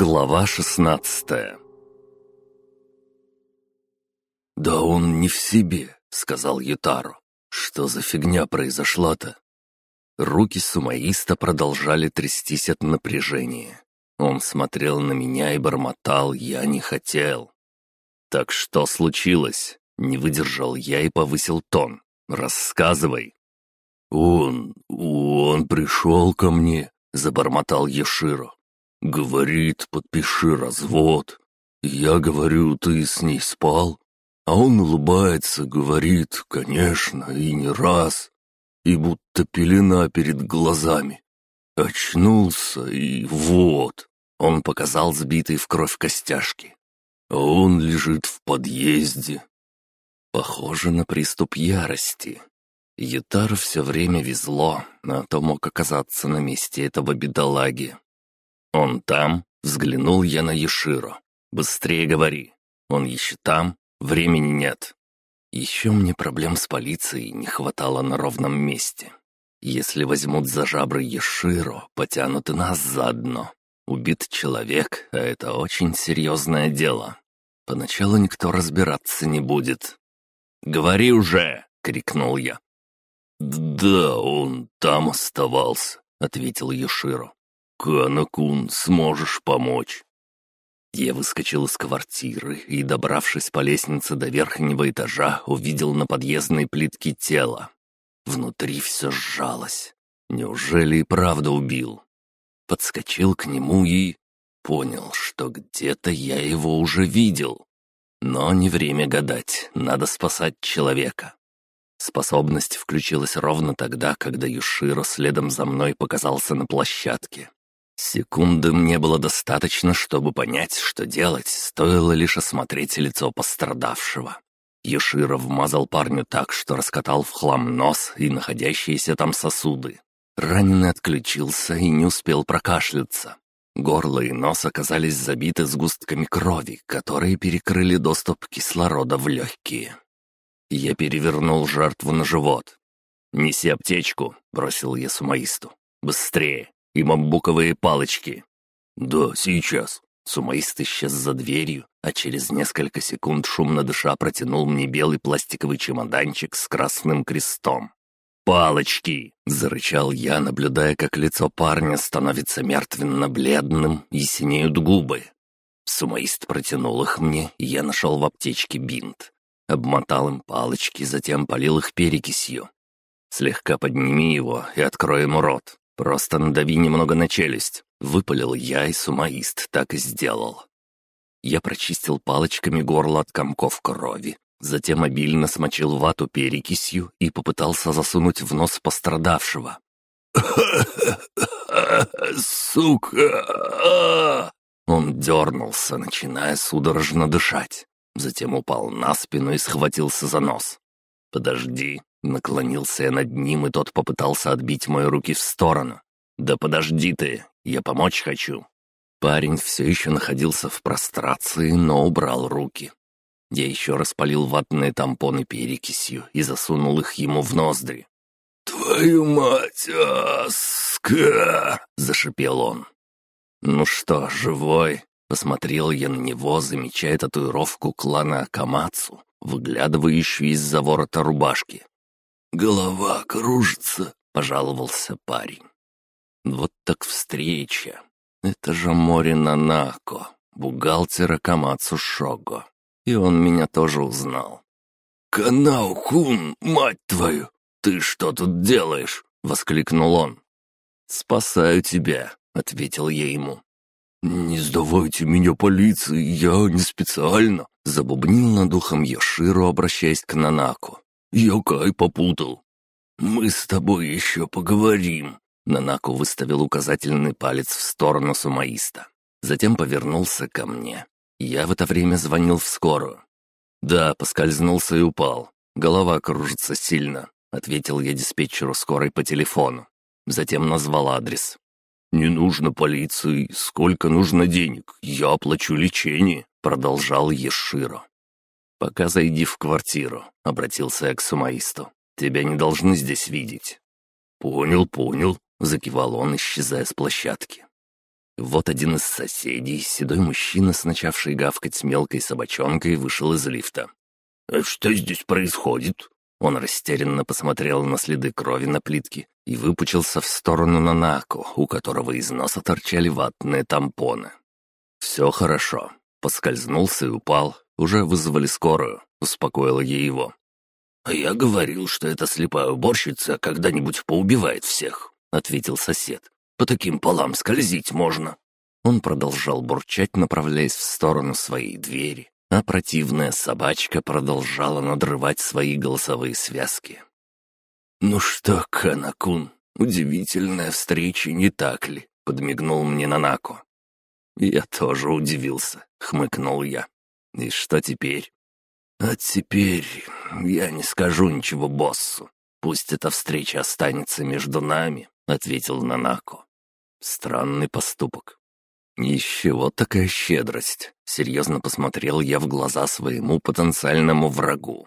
Глава шестнадцатая «Да он не в себе», — сказал Ютару. «Что за фигня произошла-то?» Руки сумаиста продолжали трястись от напряжения. Он смотрел на меня и бормотал «я не хотел». «Так что случилось?» — не выдержал я и повысил тон. «Рассказывай». «Он... он пришел ко мне», — забормотал Еширо. «Говорит, подпиши развод. Я говорю, ты с ней спал?» А он улыбается, говорит, конечно, и не раз, и будто пелена перед глазами. Очнулся, и вот, он показал сбитый в кровь костяшки. А он лежит в подъезде. Похоже на приступ ярости. Ютару все время везло, а то мог оказаться на месте этого бедолаги. «Он там?» — взглянул я на Еширо. «Быстрее говори. Он еще там? Времени нет». Еще мне проблем с полицией не хватало на ровном месте. Если возьмут за жабры Еширо, потянут и нас заодно. Убит человек, а это очень серьезное дело. Поначалу никто разбираться не будет. «Говори уже!» — крикнул я. «Да, он там оставался», — ответил Юширо. «Канакун, сможешь помочь?» Я выскочил из квартиры и, добравшись по лестнице до верхнего этажа, увидел на подъездной плитке тело. Внутри все сжалось. Неужели и правда убил? Подскочил к нему и... Понял, что где-то я его уже видел. Но не время гадать, надо спасать человека. Способность включилась ровно тогда, когда Юширо следом за мной показался на площадке. Секунды мне было достаточно, чтобы понять, что делать, стоило лишь осмотреть лицо пострадавшего. Юширо вмазал парню так, что раскатал в хлам нос и находящиеся там сосуды. Раненый отключился и не успел прокашляться. Горло и нос оказались забиты сгустками крови, которые перекрыли доступ кислорода в легкие. Я перевернул жертву на живот. «Неси аптечку», — бросил я сумаисту. «Быстрее! И бамбуковые палочки!» «Да, сейчас!» Сумаист исчез за дверью, а через несколько секунд шумно дыша протянул мне белый пластиковый чемоданчик с красным крестом. «Палочки!» — зарычал я, наблюдая, как лицо парня становится мертвенно-бледным и синеют губы. Сумаист протянул их мне, и я нашел в аптечке бинт. Обмотал им палочки, затем полил их перекисью. «Слегка подними его и открой ему рот. Просто надави немного на челюсть». Выпалил я, и сумаист так и сделал. Я прочистил палочками горло от комков крови, затем обильно смочил вату перекисью и попытался засунуть в нос пострадавшего. «Сука!» Он дернулся, начиная судорожно дышать. Затем упал на спину и схватился за нос. «Подожди!» Наклонился я над ним, и тот попытался отбить мои руки в сторону. «Да подожди ты! Я помочь хочу!» Парень все еще находился в прострации, но убрал руки. Я еще раз полил ватные тампоны перекисью и засунул их ему в ноздри. «Твою мать, аска!» — зашипел он. «Ну что, живой?» Посмотрел я на него, замечая татуировку клана Акамацу, выглядывающую из-за ворота рубашки. «Голова кружится», — пожаловался парень. «Вот так встреча. Это же море Нанако, бухгалтер Акамацу Шого. И он меня тоже узнал». «Канау-кун, мать твою! Ты что тут делаешь?» — воскликнул он. «Спасаю тебя», — ответил я ему. «Не сдавайте меня полиции, я не специально», — забубнил над ухом Йоширо, обращаясь к Нанаку. «Я Кай попутал». «Мы с тобой еще поговорим», — Нанаку выставил указательный палец в сторону сумаиста. Затем повернулся ко мне. Я в это время звонил в скорую. «Да, поскользнулся и упал. Голова кружится сильно», — ответил я диспетчеру скорой по телефону. Затем назвал адрес. «Не нужно полиции, сколько нужно денег, я оплачу лечение», — продолжал Еширо. «Пока зайди в квартиру», — обратился я к сумаисту. «Тебя не должны здесь видеть». «Понял, понял», — закивал он, исчезая с площадки. Вот один из соседей, седой мужчина, с начавший гавкать мелкой собачонкой, вышел из лифта. «А что здесь происходит?» Он растерянно посмотрел на следы крови на плитке и выпучился в сторону Нанако, у которого из носа торчали ватные тампоны. «Все хорошо». Поскользнулся и упал. Уже вызвали скорую. Успокоила ей его. «А я говорил, что эта слепая уборщица когда-нибудь поубивает всех», — ответил сосед. «По таким полам скользить можно». Он продолжал бурчать, направляясь в сторону своей двери, а противная собачка продолжала надрывать свои голосовые связки. «Ну что, Канакун, удивительная встреча, не так ли?» — подмигнул мне Нанако. «Я тоже удивился», — хмыкнул я. «И что теперь?» «А теперь я не скажу ничего боссу. Пусть эта встреча останется между нами», — ответил Нанако. Странный поступок. «Еще вот такая щедрость!» — серьезно посмотрел я в глаза своему потенциальному врагу.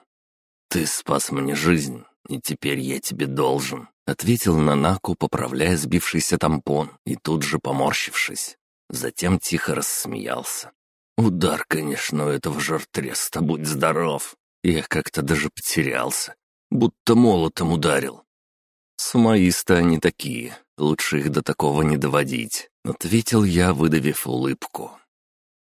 «Ты спас мне жизнь, и теперь я тебе должен», — ответил Нанаку, поправляя сбившийся тампон и тут же поморщившись. Затем тихо рассмеялся. «Удар, конечно, у этого жартреста, будь здоров. Я как-то даже потерялся, будто молотом ударил. Сумаисты они такие, лучше их до такого не доводить», — ответил я, выдавив улыбку.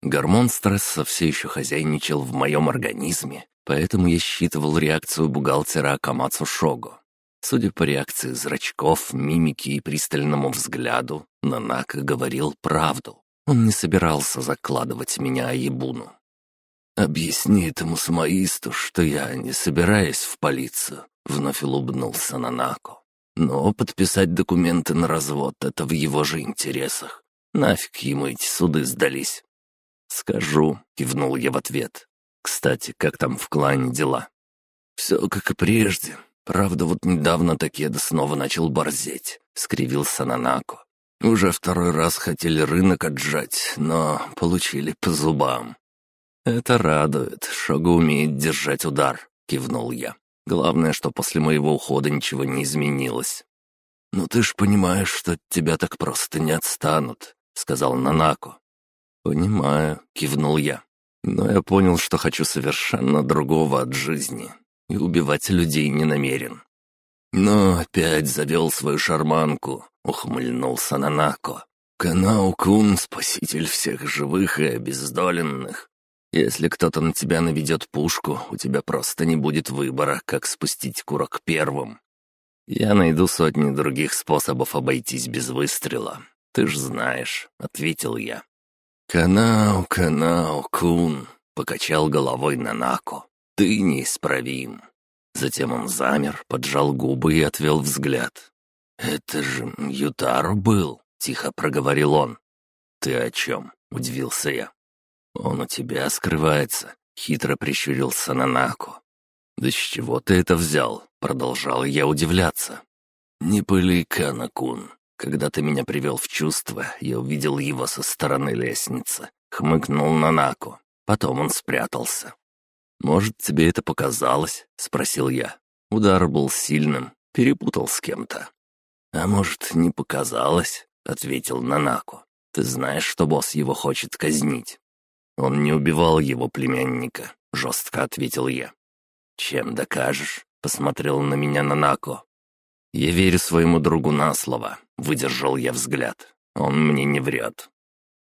Гормон стресса все еще хозяйничал в моем организме, поэтому я считывал реакцию бухгалтера Акамацу Шого. Судя по реакции зрачков, мимике и пристальному взгляду, Нанака говорил правду. Он не собирался закладывать меня Аебуну. «Объясни этому самоисту, что я не собираюсь в полицию», — вновь улыбнулся Нанако. «Но подписать документы на развод — это в его же интересах. Нафиг ему эти суды сдались». «Скажу», — кивнул я в ответ. «Кстати, как там в клане дела?» «Все как и прежде. Правда, вот недавно Такеда снова начал борзеть», — скривился Нанако. «Уже второй раз хотели рынок отжать, но получили по зубам». «Это радует. Шога умеет держать удар», — кивнул я. «Главное, что после моего ухода ничего не изменилось». «Ну ты ж понимаешь, что от тебя так просто не отстанут», — сказал Нанако. «Понимаю», — кивнул я. «Но я понял, что хочу совершенно другого от жизни и убивать людей не намерен. Но опять завел свою шарманку, ухмыльнулся Нанако. Канао-кун — спаситель всех живых и обездоленных. Если кто-то на тебя наведет пушку, у тебя просто не будет выбора, как спустить курок первым. Я найду сотни других способов обойтись без выстрела. Ты ж знаешь, — ответил я. «Канау, Канау, Кун!» — покачал головой Нанако. Ты неисправим». Затем он замер, поджал губы и отвел взгляд. «Это же Ютару был», — тихо проговорил он. «Ты о чем?» — удивился я. «Он у тебя скрывается», — хитро прищурился Нанако. «Да с чего ты это взял?» — продолжал я удивляться. «Не пыли, Канакун. Когда ты меня привел в чувство, я увидел его со стороны лестницы», — хмыкнул Нанако. Потом он спрятался. «Может, тебе это показалось?» — спросил я. Удар был сильным, перепутал с кем-то. «А может, не показалось?» — ответил Нанако. «Ты знаешь, что босс его хочет казнить?» «Он не убивал его племянника», — жестко ответил я. «Чем докажешь?» — посмотрел на меня Нанако. «Я верю своему другу на слово», — выдержал я взгляд. «Он мне не врет».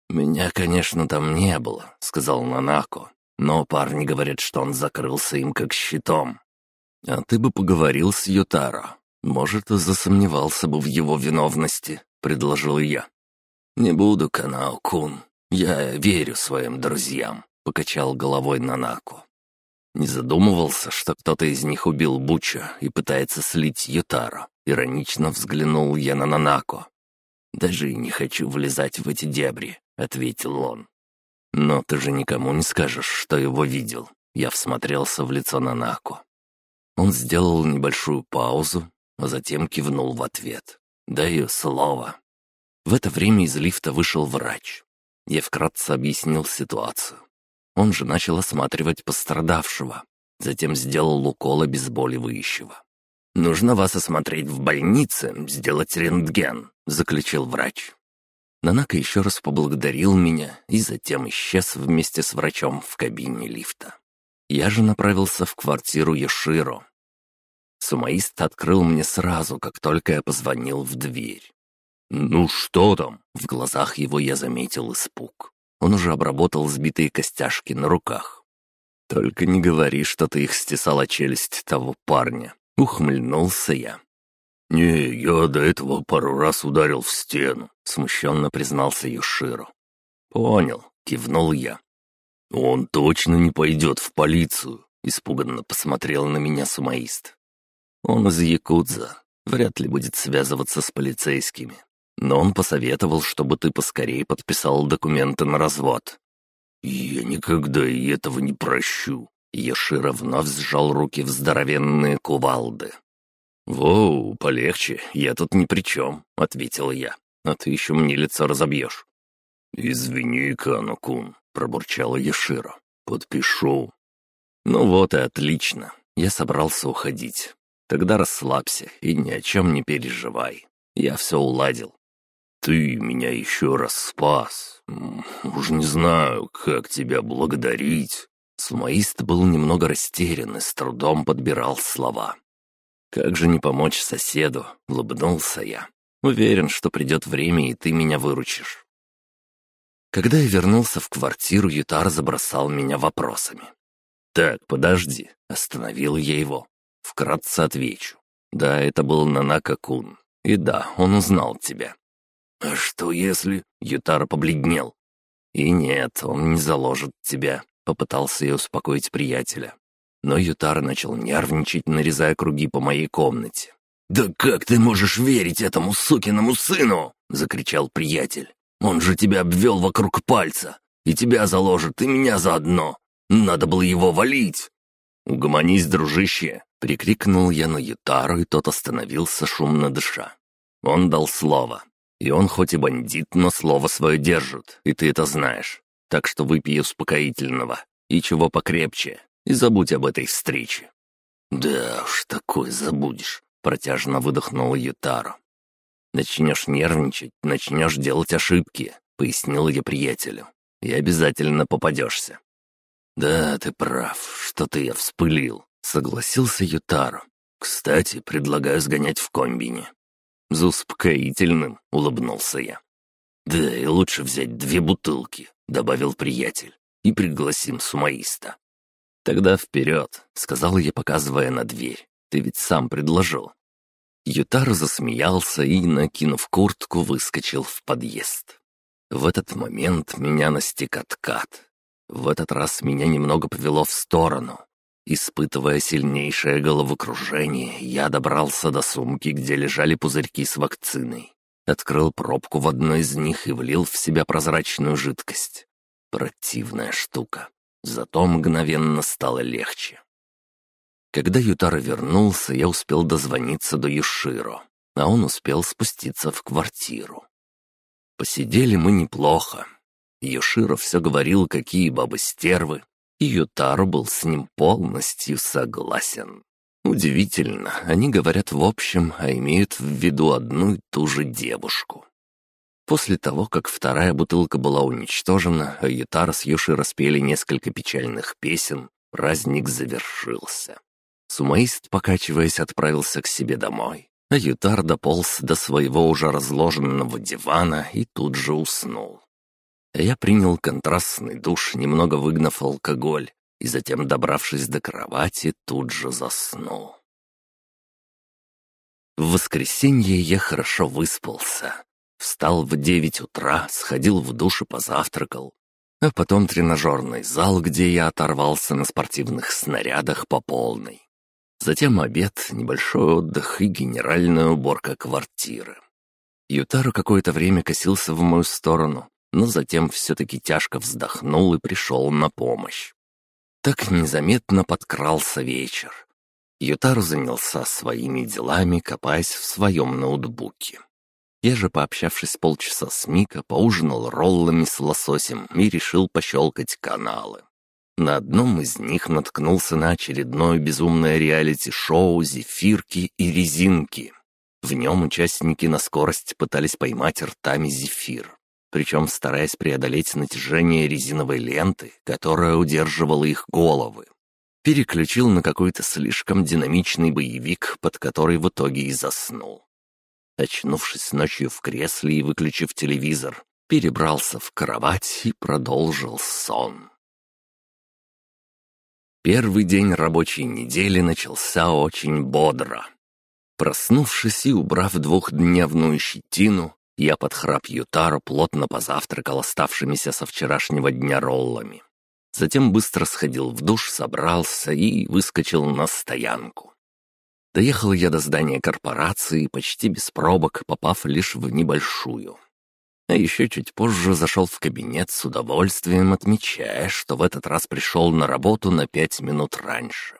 «Меня, конечно, там не было», — сказал Нанако. Но парни говорят, что он закрылся им как щитом. А ты бы поговорил с Ютаро. Может, засомневался бы в его виновности, предложил я. Не буду, Канао-кун. Я верю своим друзьям, покачал головой Нанако. Не задумывался, что кто-то из них убил Буча и пытается слить Ютаро. Иронично взглянул я на Нанако. «Даже и не хочу влезать в эти дебри», — ответил он. «Но ты же никому не скажешь, что его видел». Я всмотрелся в лицо Нанако. Он сделал небольшую паузу, а затем кивнул в ответ. «Даю слово». В это время из лифта вышел врач. Я вкратце объяснил ситуацию. Он же начал осматривать пострадавшего, затем сделал укол обезболивающего. «Нужно вас осмотреть в больнице, сделать рентген», — заключил врач. Нанака еще раз поблагодарил меня и затем исчез вместе с врачом в кабине лифта. Я же направился в квартиру Еширо. Сумаист открыл мне сразу, как только я позвонил в дверь. «Ну что там?» В глазах его я заметил испуг. Он уже обработал сбитые костяшки на руках. «Только не говори, что ты их стесала челюсть того парня», — ухмыльнулся я. «Не, я до этого пару раз ударил в стену», — смущенно признался Юширо. «Понял», — кивнул я. «Он точно не пойдет в полицию», — испуганно посмотрел на меня сумаист. «Он из Якудза, вряд ли будет связываться с полицейскими. Но он посоветовал, чтобы ты поскорее подписал документы на развод». «Я никогда и этого не прощу», — Яшира вновь сжал руки в здоровенные кувалды. «Воу, полегче, я тут ни при чем», — ответил я. «А ты еще мне лицо разобьешь». «Извини, Кану-кун», — пробурчала Яшира. «Подпишу». «Ну вот и отлично. Я собрался уходить. Тогда расслабься и ни о чем не переживай. Я все уладил». «Ты меня еще раз спас. Уж не знаю, как тебя благодарить». Сумаист был немного растерян и с трудом подбирал слова. «Как же не помочь соседу?» — улыбнулся я. «Уверен, что придет время, и ты меня выручишь». Когда я вернулся в квартиру, Ютар забросал меня вопросами. «Так, подожди», — остановил я его. Вкратце отвечу. «Да, это был Нанака-кун. И да, он узнал тебя». «А что если...» — Ютара побледнел. «И нет, он не заложит тебя», — попытался я успокоить приятеля. Но Ютар начал нервничать, нарезая круги по моей комнате. «Да как ты можешь верить этому сукиному сыну?» — закричал приятель. «Он же тебя обвел вокруг пальца. И тебя заложит, и меня заодно. Надо было его валить!» «Угомонись, дружище!» — прикрикнул я на Ютару, и тот остановился, шумно дыша. Он дал слово. И он хоть и бандит, но слово свое держит, и ты это знаешь. Так что выпей успокоительного. И чего покрепче и забудь об этой встрече». «Да уж, такое забудешь», — протяжно выдохнул Ютаро. «Начнешь нервничать, начнешь делать ошибки», — пояснил я приятелю. «И обязательно попадешься». «Да, ты прав, что-то я вспылил», — согласился Ютаро. «Кстати, предлагаю сгонять в комбине». «За успокоительным», — улыбнулся я. «Да, и лучше взять две бутылки», — добавил приятель. «И пригласим сумаиста». «Тогда вперед», — сказал я, показывая на дверь. «Ты ведь сам предложил». Ютар засмеялся и, накинув куртку, выскочил в подъезд. В этот момент меня настиг откат. В этот раз меня немного повело в сторону. Испытывая сильнейшее головокружение, я добрался до сумки, где лежали пузырьки с вакциной. Открыл пробку в одной из них и влил в себя прозрачную жидкость. Противная штука. Зато мгновенно стало легче. Когда Ютара вернулся, я успел дозвониться до Юширо, а он успел спуститься в квартиру. Посидели мы неплохо. Юширо все говорил, какие бабы стервы, и Ютару был с ним полностью согласен. Удивительно, они говорят в общем, а имеют в виду одну и ту же девушку. После того, как вторая бутылка была уничтожена, а Ютара с Юши распели несколько печальных песен, праздник завершился. Сумаист, покачиваясь, отправился к себе домой, а Ютар дополз до своего уже разложенного дивана и тут же уснул. Я принял контрастный душ, немного выгнав алкоголь, и затем, добравшись до кровати, тут же заснул. В воскресенье я хорошо выспался. Встал в девять утра, сходил в душ и позавтракал. А потом тренажерный зал, где я оторвался на спортивных снарядах по полной. Затем обед, небольшой отдых и генеральная уборка квартиры. Ютару какое-то время косился в мою сторону, но затем все-таки тяжко вздохнул и пришел на помощь. Так незаметно подкрался вечер. Ютару занялся своими делами, копаясь в своем ноутбуке. Я же, пообщавшись полчаса с Мика, поужинал роллами с лососем и решил пощелкать каналы. На одном из них наткнулся на очередное безумное реалити-шоу «Зефирки и резинки». В нем участники на скорость пытались поймать ртами зефир. Причем стараясь преодолеть натяжение резиновой ленты, которая удерживала их головы. Переключил на какой-то слишком динамичный боевик, под который в итоге и заснул. Очнувшись ночью в кресле и выключив телевизор, перебрался в кровать и продолжил сон. Первый день рабочей недели начался очень бодро. Проснувшись и убрав двухдневную щетину, я под храп Ютаро плотно позавтракал оставшимися со вчерашнего дня роллами. Затем быстро сходил в душ, собрался и выскочил на стоянку. Доехал я до здания корпорации почти без пробок, попав лишь в небольшую. А еще чуть позже зашел в кабинет с удовольствием, отмечая, что в этот раз пришел на работу на пять минут раньше.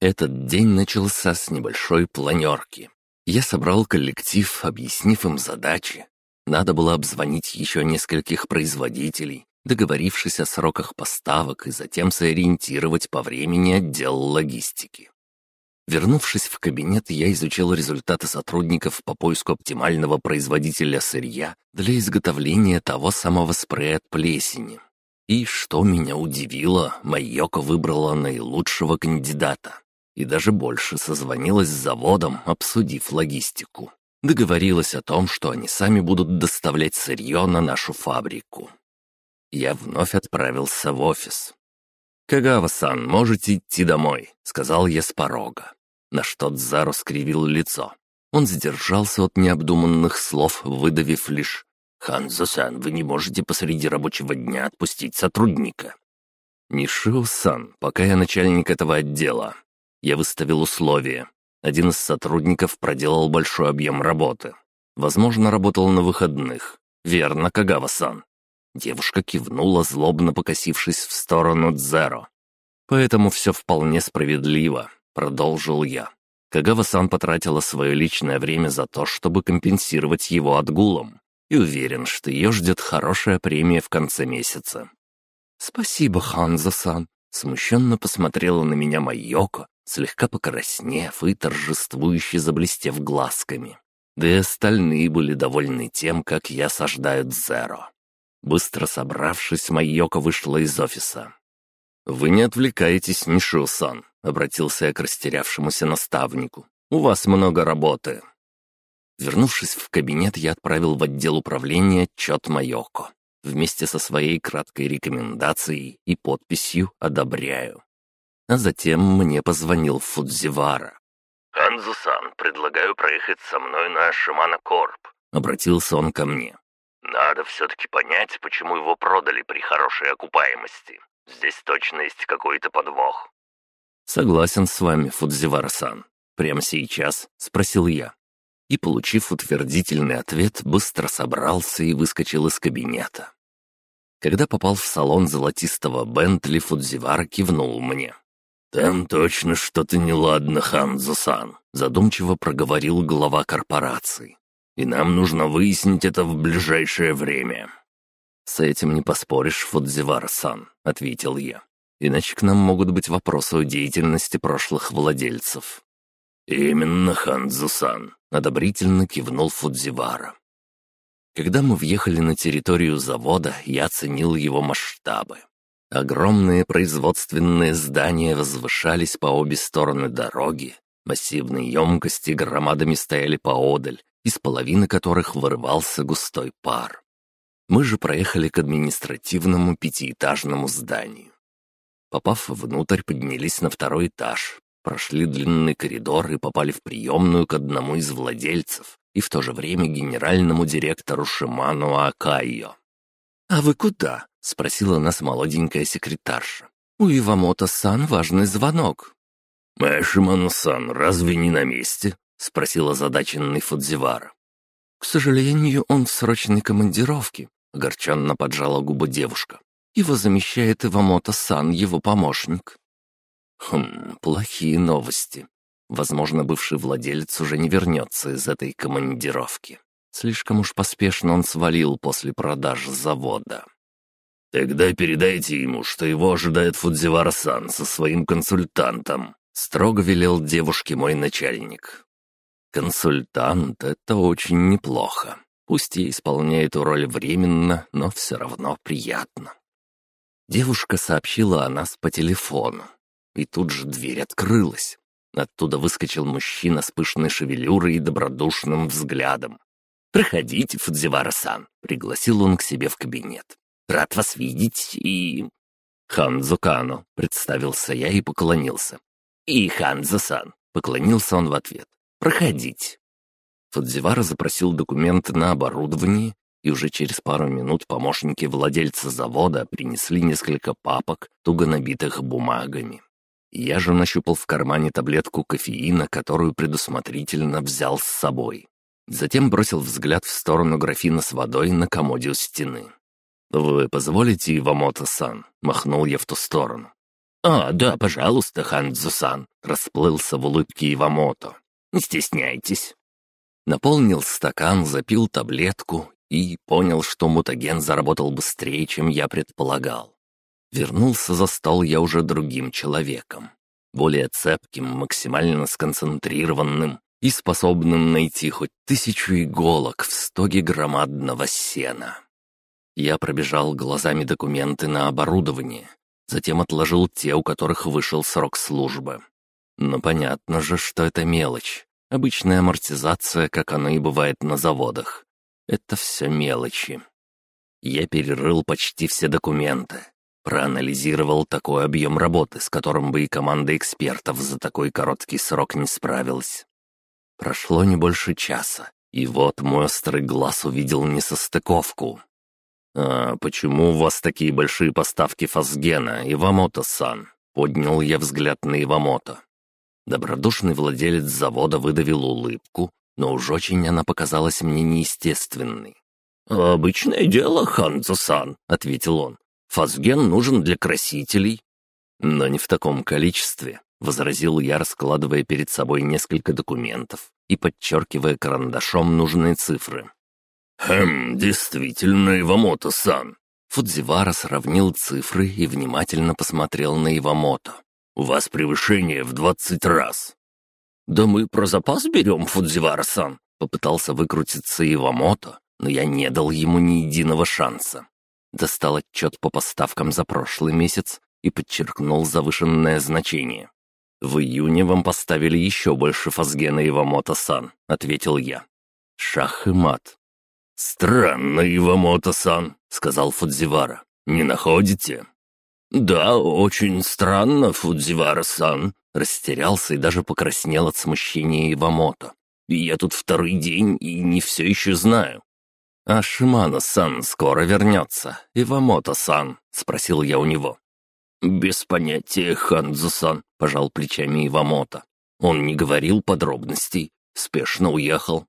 Этот день начался с небольшой планерки. Я собрал коллектив, объяснив им задачи. Надо было обзвонить еще нескольких производителей, договорившись о сроках поставок и затем сориентировать по времени отдел логистики. Вернувшись в кабинет, я изучил результаты сотрудников по поиску оптимального производителя сырья для изготовления того самого спрея от плесени. И, что меня удивило, Майоко выбрала наилучшего кандидата и даже больше созвонилась с заводом, обсудив логистику. Договорилась о том, что они сами будут доставлять сырье на нашу фабрику. Я вновь отправился в офис. «Кагава-сан, можете идти домой», — сказал я с порога. На что Дзаро скривил лицо. Он сдержался от необдуманных слов, выдавив лишь «Ханзо-сан, вы не можете посреди рабочего дня отпустить сотрудника». «Нишио-сан, пока я начальник этого отдела, я выставил условия. Один из сотрудников проделал большой объем работы. Возможно, работал на выходных. Верно, Кагава-сан. Девушка кивнула, злобно покосившись в сторону Дзеро. «Поэтому все вполне справедливо», — продолжил я. Кагава-сан потратила свое личное время за то, чтобы компенсировать его отгулом, и уверен, что ее ждет хорошая премия в конце месяца. «Спасибо, Ханзо-сан», — смущенно посмотрела на меня Майоко, слегка покраснев и торжествующе заблестев глазками. Да и остальные были довольны тем, как я саждаю Дзеро. Быстро собравшись, Майока вышла из офиса. «Вы не отвлекаетесь, Нишио-сан», — обратился я к растерявшемуся наставнику. «У вас много работы». Вернувшись в кабинет, я отправил в отдел управления отчет Майоко вместе со своей краткой рекомендацией и подписью «Одобряю». А затем мне позвонил Фудзивара. «Ханзу-сан, предлагаю проехать со мной на Шимана Корп», — обратился он ко мне. «Надо все-таки понять, почему его продали при хорошей окупаемости. Здесь точно есть какой-то подвох». «Согласен с вами, Фудзивара-сан. Прямо сейчас?» — спросил я. И, получив утвердительный ответ, быстро собрался и выскочил из кабинета. Когда попал в салон золотистого Бентли, Фудзивара кивнул мне. «Там точно что-то неладно, Ханзо-сан», — задумчиво проговорил глава корпорации. «И нам нужно выяснить это в ближайшее время». «С этим не поспоришь, Фудзивар-сан», — ответил я. «Иначе к нам могут быть вопросы о деятельности прошлых владельцев». «Именно, Ханзо-сан», — одобрительно кивнул Фудзивара. Когда мы въехали на территорию завода, я оценил его масштабы. Огромные производственные здания возвышались по обе стороны дороги, массивные емкости громадами стояли поодаль, из половины которых вырывался густой пар. Мы же проехали к административному пятиэтажному зданию. Попав внутрь, поднялись на второй этаж, прошли длинный коридор и попали в приемную к одному из владельцев и в то же время генеральному директору Шиману Акайо. «А вы куда?» — спросила нас молоденькая секретарша. «У Ивамото-сан важный звонок». «Мэшиману-сан разве не на месте?» — спросил озадаченный Фудзивара. «К сожалению, он в срочной командировке», — огорченно поджала губы девушка. «Его замещает Ивамото-сан, его помощник». Хм, плохие новости. Возможно, бывший владелец уже не вернется из этой командировки. Слишком уж поспешно он свалил после продаж завода. «Тогда передайте ему, что его ожидает Фудзивара-сан со своим консультантом», — строго велел девушке мой начальник. «Консультант — это очень неплохо. Пусть я исполняю эту роль временно, но все равно приятно. Девушка сообщила о нас по телефону. И тут же дверь открылась. Оттуда выскочил мужчина с пышной шевелюрой и добродушным взглядом. «Проходите, Фудзивара-сан», — пригласил он к себе в кабинет. «Рад вас видеть и...» «Ханзо Кано», — представился я и поклонился. «И Ханзо-сан», — поклонился он в ответ. «Проходите». Фудзивара запросил документы на оборудование, и уже через пару минут помощники владельца завода принесли несколько папок, туго набитых бумагами. Я же нащупал в кармане таблетку кофеина, которую предусмотрительно взял с собой. Затем бросил взгляд в сторону графина с водой на комоде у стены. «Вы позволите, Ивамото-сан?» — махнул я в ту сторону. «А, да, пожалуйста, Хандзу-сан», — расплылся в улыбке Ивамото. «Не стесняйтесь». Наполнил стакан, запил таблетку и понял, что мутаген заработал быстрее, чем я предполагал. Вернулся за стол я уже другим человеком, более цепким, максимально сконцентрированным и способным найти хоть тысячу иголок в стоге громадного сена. Я пробежал глазами документы на оборудование, затем отложил те, у которых вышел срок службы. Но понятно же, что это мелочь. Обычная амортизация, как оно и бывает на заводах. Это все мелочи. Я перерыл почти все документы, проанализировал такой объем работы, с которым бы и команда экспертов за такой короткий срок не справилась. Прошло не больше часа, и вот мой острый глаз увидел несостыковку. «А почему у вас такие большие поставки фасгена, Ивамото-сан?» Поднял я взгляд на Ивамото. Добродушный владелец завода выдавил улыбку, но уж очень она показалась мне неестественной. «Обычное дело, Ханзо-сан», — ответил он. «Фазген нужен для красителей». «Но не в таком количестве», — возразил я, раскладывая перед собой несколько документов и подчеркивая карандашом нужные цифры. «Хм, действительно, Ивамото-сан». Фудзивара сравнил цифры и внимательно посмотрел на Ивамото. «У вас превышение в двадцать раз. «Да мы про запас берем, Фудзивара-сан», — попытался выкрутиться Ивамото, но я не дал ему ни единого шанса. Достал отчет по поставкам за прошлый месяц и подчеркнул завышенное значение. «В июне вам поставили еще больше фазгена Ивамото-сан», — ответил я. Шах и мат. «Странно, Ивамото-сан», — сказал Фудзивара. «Не находите?» «Да, очень странно, Фудзивара-сан», Растерялся и даже покраснел от смущения Ивамото. «Я тут второй день и не все еще знаю». «А Шимано-сан скоро вернется, Ивамото-сан?» — спросил я у него. «Без понятия, Ханзу-сан», — пожал плечами Ивамото. Он не говорил подробностей, спешно уехал.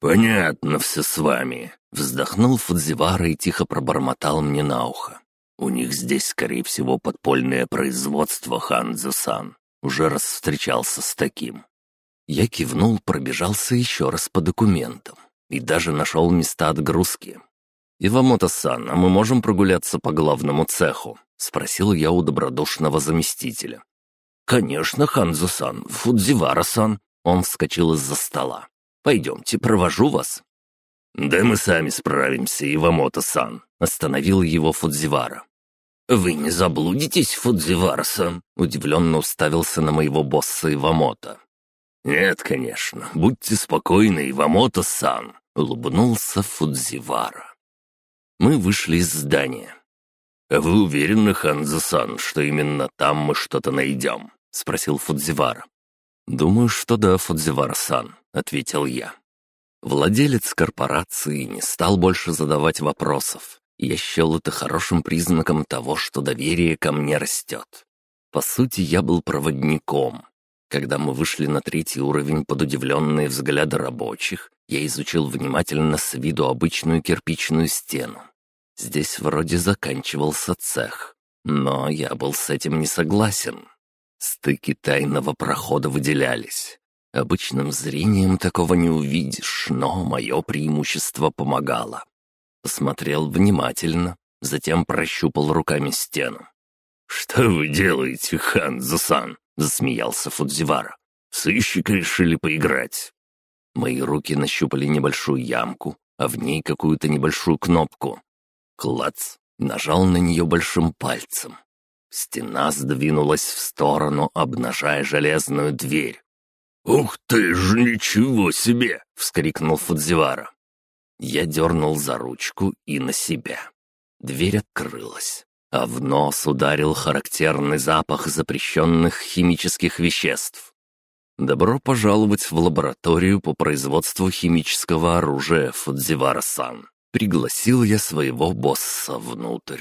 «Понятно все с вами», — вздохнул Фудзивара и тихо пробормотал мне на ухо. «У них здесь, скорее всего, подпольное производство, Ханзу-сан. Уже раз встречался с таким. Я кивнул, пробежался еще раз по документам и даже нашел места отгрузки. «Ивамото-сан, а мы можем прогуляться по главному цеху?» — спросил я у добродушного заместителя. «Конечно, Ханзо-сан, Фудзивара-сан!» Он вскочил из-за стола. «Пойдемте, провожу вас». «Да мы сами справимся, Ивамото-сан», — остановил его Фудзивара. «Вы не заблудитесь, Фудзивара-сан?» — удивленно уставился на моего босса Ивамото. «Нет, конечно, будьте спокойны, Ивамото-сан», — улыбнулся Фудзивара. Мы вышли из здания. «А вы уверены, Ханзо-сан, что именно там мы что-то найдем?» — спросил Фудзивара. «Думаю, что да, Фудзивара-сан», — ответил я. Владелец корпорации не стал больше задавать вопросов, я счел это хорошим признаком того, что доверие ко мне растет. По сути, я был проводником. Когда мы вышли на третий уровень под удивленные взгляды рабочих, я изучил внимательно с виду обычную кирпичную стену. Здесь вроде заканчивался цех, но я был с этим не согласен. Стыки тайного прохода выделялись. Обычным зрением такого не увидишь, но мое преимущество помогало. Посмотрел внимательно, затем прощупал руками стену. «Что вы делаете, Ханзо-сан?» — засмеялся Фудзивара. «Сыщик решили поиграть». Мои руки нащупали небольшую ямку, а в ней какую-то небольшую кнопку. Клац! Нажал на нее большим пальцем. Стена сдвинулась в сторону, обнажая железную дверь. «Ух ты ж, ничего себе!» — вскрикнул Фудзивара. Я дернул за ручку и на себя. Дверь открылась, а в нос ударил характерный запах запрещенных химических веществ. «Добро пожаловать в лабораторию по производству химического оружия, Фудзивара-сан!» Пригласил я своего босса внутрь.